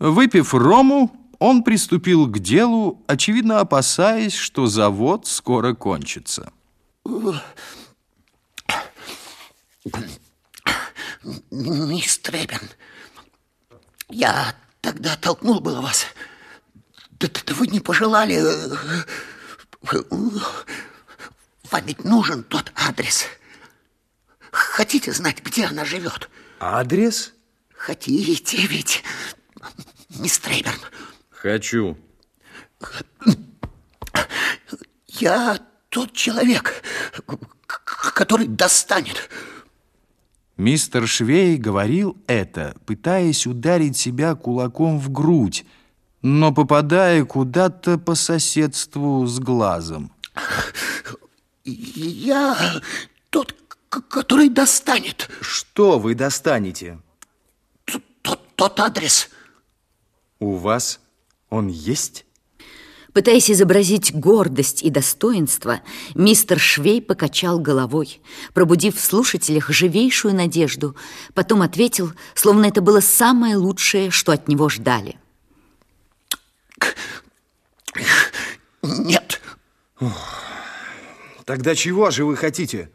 Выпив рому, он приступил к делу, очевидно опасаясь, что завод скоро кончится. Мистер Эббин, я тогда толкнул было вас. Да, да, да вы не пожелали. Вам ведь нужен тот адрес. Хотите знать, где она живет? Адрес? Хотите ведь, мистер Эббин? Хочу. Я тот человек, который достанет. Мистер Швей говорил это, пытаясь ударить себя кулаком в грудь, но попадая куда-то по соседству с глазом. Я тот, который достанет. Что вы достанете? Тот, тот адрес. У вас он есть? Пытаясь изобразить гордость и достоинство, мистер Швей покачал головой, пробудив в слушателях живейшую надежду, потом ответил, словно это было самое лучшее, что от него ждали. Нет. Тогда чего же вы хотите?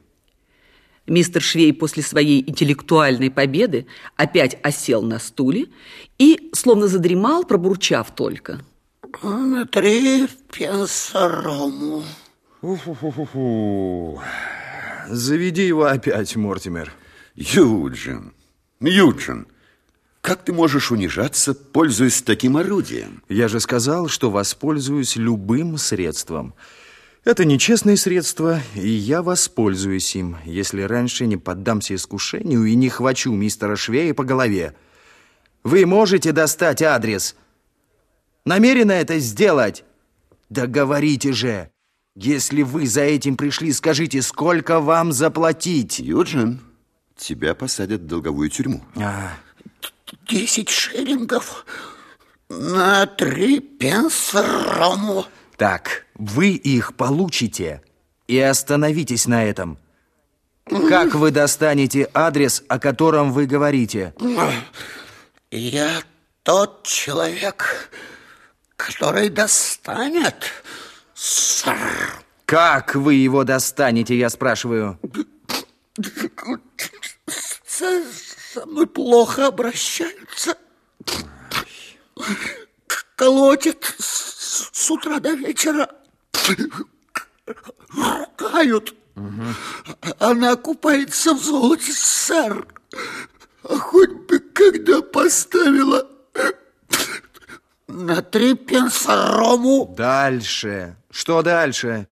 Мистер Швей после своей интеллектуальной победы опять осел на стуле и, словно задремал, пробурчав только. На три пенса рому. Фу-фу-фу-фу. Заведи его опять, Мортимер. Юджин, Юджин, как ты можешь унижаться, пользуясь таким орудием? Я же сказал, что воспользуюсь любым средством. Это нечестное средство, и я воспользуюсь им, если раньше не поддамся искушению и не хвачу мистера Швея по голове. Вы можете достать адрес? Намерены это сделать? Да говорите же! Если вы за этим пришли, скажите, сколько вам заплатить? Юджин, тебя посадят в долговую тюрьму. А, Десять шиллингов на три пенса рому. Так, вы их получите и остановитесь на этом. Как вы достанете адрес, о котором вы говорите? Я тот человек, который достанет, сэр. Как вы его достанете, я спрашиваю? Со, мной плохо обращаются. Колотят с, утра до вечера. Ругают. Она купается в золоте, сэр. А хоть бы когда поставила на три пенса рому. Дальше. Что дальше?